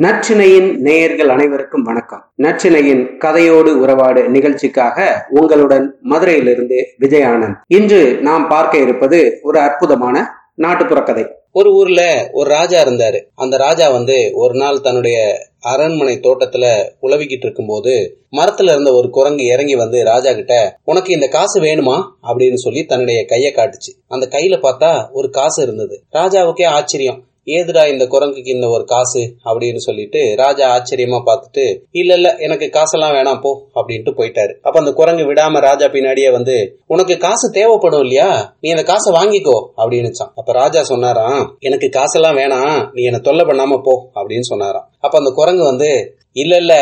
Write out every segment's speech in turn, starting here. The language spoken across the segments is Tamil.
நச்சினையின் நேயர்கள் அனைவருக்கும் வணக்கம். நச்சினையின் கதையோடு உறவாடு நிகழ்ச்சிக்காக உங்களுடன் மதுரையிலிருந்து விஜயானந்த். இன்று நாம் பார்க்க இருப்பது ஒரு அற்புதமான நாட்டுப்புற கதை. ஒரு ஊர்ல ஒரு ராஜா இருந்தாரு. அந்த ராஜா வந்து ஒரு நாள் தன்னுடைய அரண்மனை தோட்டத்துல உழவிக்கிட்டு இருக்கும்போது மரத்துல இருந்த ஒரு குரங்கு இறங்கி வந்து ராஜா கிட்ட உனக்கு இந்த காசு வேணுமா? அப்படின்னு சொல்லி தன்னுடைய கைய காட்டுச்சு. அந்த கையில பார்த்தா ஒரு காசு இருந்தது. ராஜாவுக்கே ஆச்சரியம். ஏதுடா இந்த குரங்குக்கு இந்த ஒரு காசு அப்படின்னு சொல்லிட்டு ராஜா ஆச்சரியமா பார்த்துட்டு இல்ல இல்ல எனக்கு காசெல்லாம் வேணாம் போ அப்படின்ட்டு போயிட்டாரு. அப்ப அந்த குரங்கு விடாம ராஜா பின்னாடியே வந்து உனக்கு காசு தேவைப்படும் இல்லையா? நீ அந்த காசை வாங்கிக்கோ அப்படின்னுச்சான். அப்ப ராஜா சொன்னாராம் எனக்கு காசெல்லாம் வேணாம் நீ என்ன தொல்லை பண்ணாம போ அப்படின்னு சொன்னாராம். அப்ப அந்த குரங்கு வந்து இல்ல இல்ல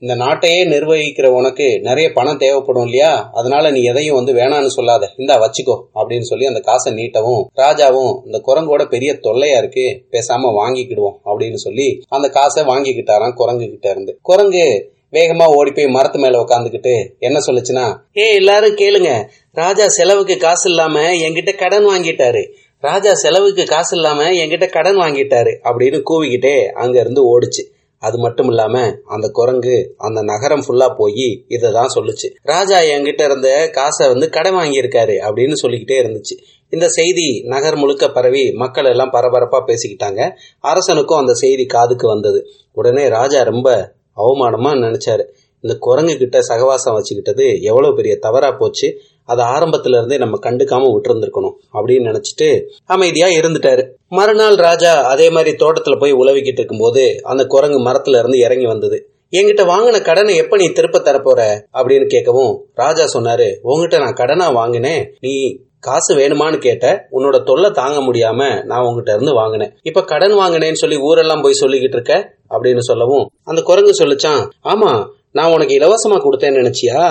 இந்த நாட்டையே நிர்வகிக்கிற உனக்கு நிறைய பணம் தேவைப்படும் இல்லையா? அதனால நீ எதையும் வந்து வேணான்னு சொல்லாத. இந்தா வச்சுக்கோ அப்படின்னு சொல்லி அந்த காசை நீட்டவும் ராஜாவும் இந்த குரங்கோட பெரிய தொல்லையா இருக்கு பேசாம வாங்கிக்கிடுவோம் அப்படின்னு சொல்லி அந்த காசை வாங்கிக்கிட்டாராம் குரங்கு கிட்ட இருந்து. குரங்கு வேகமா ஓடி போய் மரத்து மேல உட்காந்துக்கிட்டு என்ன சொல்லுச்சுன்னா ஏ எல்லாரும் கேளுங்க. ராஜா செலவுக்கு காசு இல்லாம என்கிட்ட கடன் வாங்கிட்டாரு. ராஜா செலவுக்கு காசு இல்லாம என்கிட்ட கடன் வாங்கிட்டாரு. அப்படின்னு கூவிக்கிட்டே அங்க இருந்து ஓடுச்சு. அது மட்டும் இல்லாம அந்த குரங்கு அந்த நகரம் ஃபுல்லா போய் இதை தான் சொல்லுச்சு. ராஜா என்கிட்ட இருந்த காசை வந்து கடன் வாங்கியிருக்காரு அப்படின்னு சொல்லிக்கிட்டே இருந்துச்சு. இந்த செய்தி நகர் முழுக்க பரவி மக்கள் எல்லாம் பரபரப்பா பேசிக்கிட்டாங்க. அரசனுக்கும் அந்த செய்தி காதுக்கு வந்தது. உடனே ராஜா ரொம்ப அவமானமா நினைச்சாரு. இந்த குரங்கு கிட்ட சகவாசம் வச்சுக்கிட்டது எவ்வளவு பெரிய தவறா போச்சு. அதை ஆரம்பத்துல இருந்தே நம்ம கண்டுக்காம விட்டுருந்துருக்கணும் அப்படின்னு நினைச்சிட்டு அமைதியா இருந்துட்டாரு. மறுநாள் ராஜா அதே மாதிரி தோட்டத்துல போய் உழவிக்கிட்டு இருக்கும்போது அந்த குரங்கு மரத்துல இருந்து இறங்கி வந்தது. என்கிட்ட வாங்கின கடனை எப்ப நீ திருப்ப தரப்போற அப்படின்னு கேட்கவும் ராஜா சொன்னாரு உங்ககிட்ட நான் கடனா வாங்கினேன். நீ காசு வேணுமான்னு கேட்ட உன்னோட தொல்லை தாங்க முடியாம நான் உங்ககிட்ட இருந்து வாங்கினேன். இப்ப கடன் வாங்கினேன்னு சொல்லி ஊரெல்லாம் போய் சொல்லிக்கிட்டு இருக்க? அப்படின்னு சொல்லவும் அந்த குரங்கு சொல்லிச்சான் ஆமா நான் உனக்கு இலவசமா கொடுத்தேன்னு நினைச்சியா?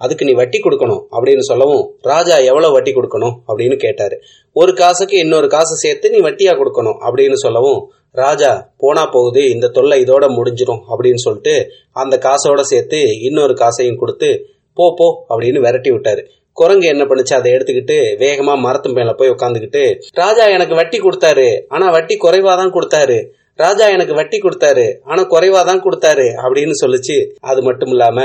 அதுக்கு நீ வட்டி கொடுக்கணும் அப்படின்னு சொல்லவும் ராஜா எவ்வளவு வட்டி கொடுக்கணும் அப்படின்னு கேட்டாரு. ஒரு காசுக்கு இன்னொரு காசு சேர்த்து நீ வட்டியா கொடுக்கணும் அப்படின்னு சொல்லவும் ராஜா போனா போகுது இந்த தொல்லை இதோட முடிஞ்சிடும் அப்படின்னு சொல்லிட்டு அந்த காசோட சேர்த்து இன்னொரு காசையும் கொடுத்து போ போ அப்படின்னு விரட்டி விட்டாரு. குரங்கு என்ன பண்ணுச்சு அதை எடுத்துக்கிட்டு வேகமா மரத்து மேல போய் உட்காந்துக்கிட்டு ராஜா எனக்கு வட்டி கொடுத்தாரு ஆனா வட்டி குறைவா தான் கொடுத்தாரு. ராஜா எனக்கு வட்டி கொடுத்தாரு ஆனா குறைவா தான் கொடுத்தாரு அப்படின்னு சொல்லிச்சு. அது மட்டும் இல்லாம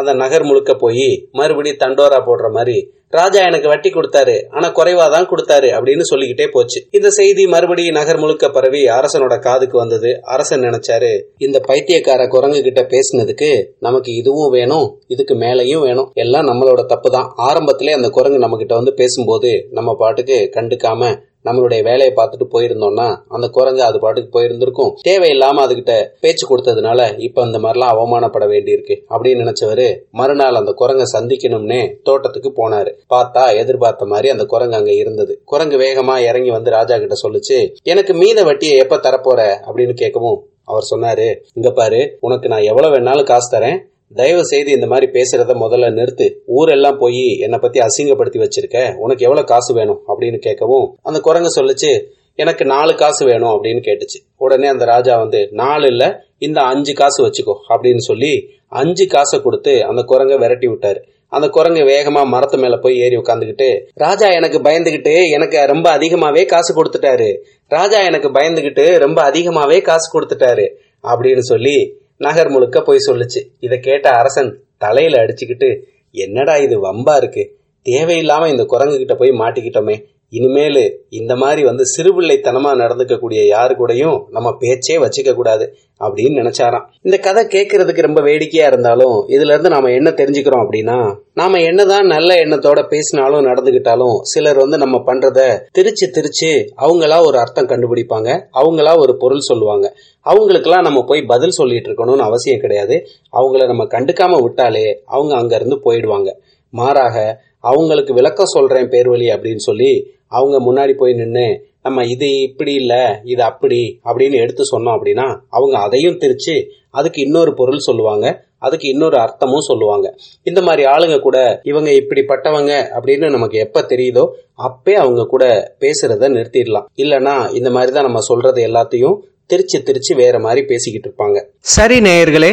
அந்த நகர் முழுக்க போய் மறுபடியும் தண்டோரா போடுற மாதிரி ராஜா எனக்கு வட்டி கொடுத்தாரு ஆனா குறைவா தான் கொடுத்தாரு அப்படின்னு சொல்லிக்கிட்டே போச்சு. இந்த செய்தி மறுபடியும் நகர் முழுக்க பரவி அரசனோட காதுக்கு வந்தது. அரசன் நினைச்சாரு இந்த பைத்தியக்கார குரங்கு கிட்ட பேசினதுக்கு நமக்கு இதுவும் வேணும் இதுக்கு மேலையும் வேணும். எல்லாம் நம்மளோட தப்பு தான் ஆரம்பத்திலே அந்த குரங்கு நம்ம கிட்ட வந்து பேசும்போது நம்ம பாட்டுக்கு கண்டுக்காம நம்மளுடைய வேலையை பார்த்துட்டு போயிருந்தோம்னா அந்த குரங்கு அது பாட்டுக்கு போயிருந்திருக்கும். தேவையில்லாம அதுகிட்ட பேச்சு கொடுத்ததுனால இப்ப இந்த மாதிரிலாம் அவமானப்பட வேண்டியிருக்கு அப்படின்னு நினைச்சவரு மறுநாள் அந்த குரங்க சந்திக்கணும்னே தோட்டத்துக்கு போனாரு. பார்த்தா எதிர்பார்த்த மாதிரி அந்த குரங்கு அங்க இருந்தது. குரங்கு வேகமா இறங்கி வந்து ராஜா கிட்ட சொல்லுச்சு எனக்கு மீத வட்டியை எப்ப தரப்போற? அப்படின்னு கேட்கவும் அவர் சொன்னாரு இங்க பாரு உனக்கு நான் எவ்வளவு வேணாலும் காசு தரேன் தயவு செய்து இந்த மாதிரி பேசுறத முதல்ல நிறுத்து. ஊரெல்லாம் போய் என்னை பத்தி அசிங்கப்படுத்தி வச்சிருக்க உனக்கு எவ்வளவு காசு வேணும் அப்படின்னு கேட்கவும் அந்த குரங்கு சொல்லுச்சு எனக்கு நாலு காசு வேணும் அப்படின்னு கேட்டுச்சு. உடனே அந்த ராஜா வந்து நாலு இல்ல இந்த அஞ்சு காசு வச்சுக்கோ அப்படின்னு சொல்லி அஞ்சு காசை கொடுத்து அந்த குரங்க விரட்டி விட்டாரு. அந்த குரங்கு வேகமா மரத்து மேல போய் ஏறி உட்காந்துக்கிட்டு ராஜா எனக்கு பயந்துகிட்டு எனக்கு ரொம்ப அதிகமாவே காசு கொடுத்துட்டாரு. ராஜா எனக்கு பயந்துகிட்டு ரொம்ப அதிகமாவே காசு கொடுத்துட்டாரு அப்படின்னு சொல்லி நகர் முழுக்க போய் சொல்லுச்சு. இதை கேட்ட அரசன் தலையில அடிச்சுக்கிட்டு என்னடா இது வம்பா இருக்கு? தேவையில்லாம இந்த குரங்கு கிட்ட போய் மாட்டிக்கிட்டோமே. இனிமேல் இந்த மாதிரி வந்து சிறுபிள்ளைத்தனமாக நடந்துக்கக்கூடிய யாரு கூடயும் நம்ம பேச்சே வச்சுக்க கூடாது அப்படின்னு நினச்சாராம். இந்த கதை கேட்கறதுக்கு ரொம்ப வேடிக்கையாக இருந்தாலும் இதுலேருந்து நாம் என்ன தெரிஞ்சுக்கிறோம் அப்படின்னா நாம் என்னதான் நல்ல எண்ணத்தோட பேசினாலும் நடந்துக்கிட்டாலும் சிலர் வந்து நம்ம பண்ணுறதை திருச்சு திருச்சு அவங்களா ஒரு அர்த்தம் கண்டுபிடிப்பாங்க அவங்களா ஒரு பொருள் சொல்லுவாங்க. அவங்களுக்கெல்லாம் நம்ம போய் பதில் சொல்லிட்டு இருக்கணும்னு அவசியம் கிடையாது. அவங்கள நம்ம கண்டுக்காமல் விட்டாலே அவங்க அங்கேருந்து போயிடுவாங்க. மாறாக அவங்களுக்கு விளக்கம் சொல்கிறேன் பேர் வழி அப்படின்னு சொல்லி அவங்க முன்னாடி போய் நின்று நம்ம இது இப்படி இல்லை இது அப்படி அப்படின்னு எடுத்து சொன்னோம் அப்படின்னா அவங்க அதையும் திரிச்சு அதுக்கு இன்னொரு பொருள் சொல்லுவாங்க அதுக்கு இன்னொரு அர்த்தமும் சொல்லுவாங்க. இந்த மாதிரி ஆளுங்க கூட இவங்க இப்படிப்பட்டவங்க அப்படின்னு நமக்கு எப்ப தெரியுதோ அப்பே அவங்க கூட பேசுறத நிறுத்திடலாம். இல்லனா இந்த மாதிரி தான் நம்ம சொல்றது எல்லாத்தையும் திருச்சி திருச்சி வேற மாதிரி பேசிக்கிட்டு இருப்பாங்க. சரி நேயர்களே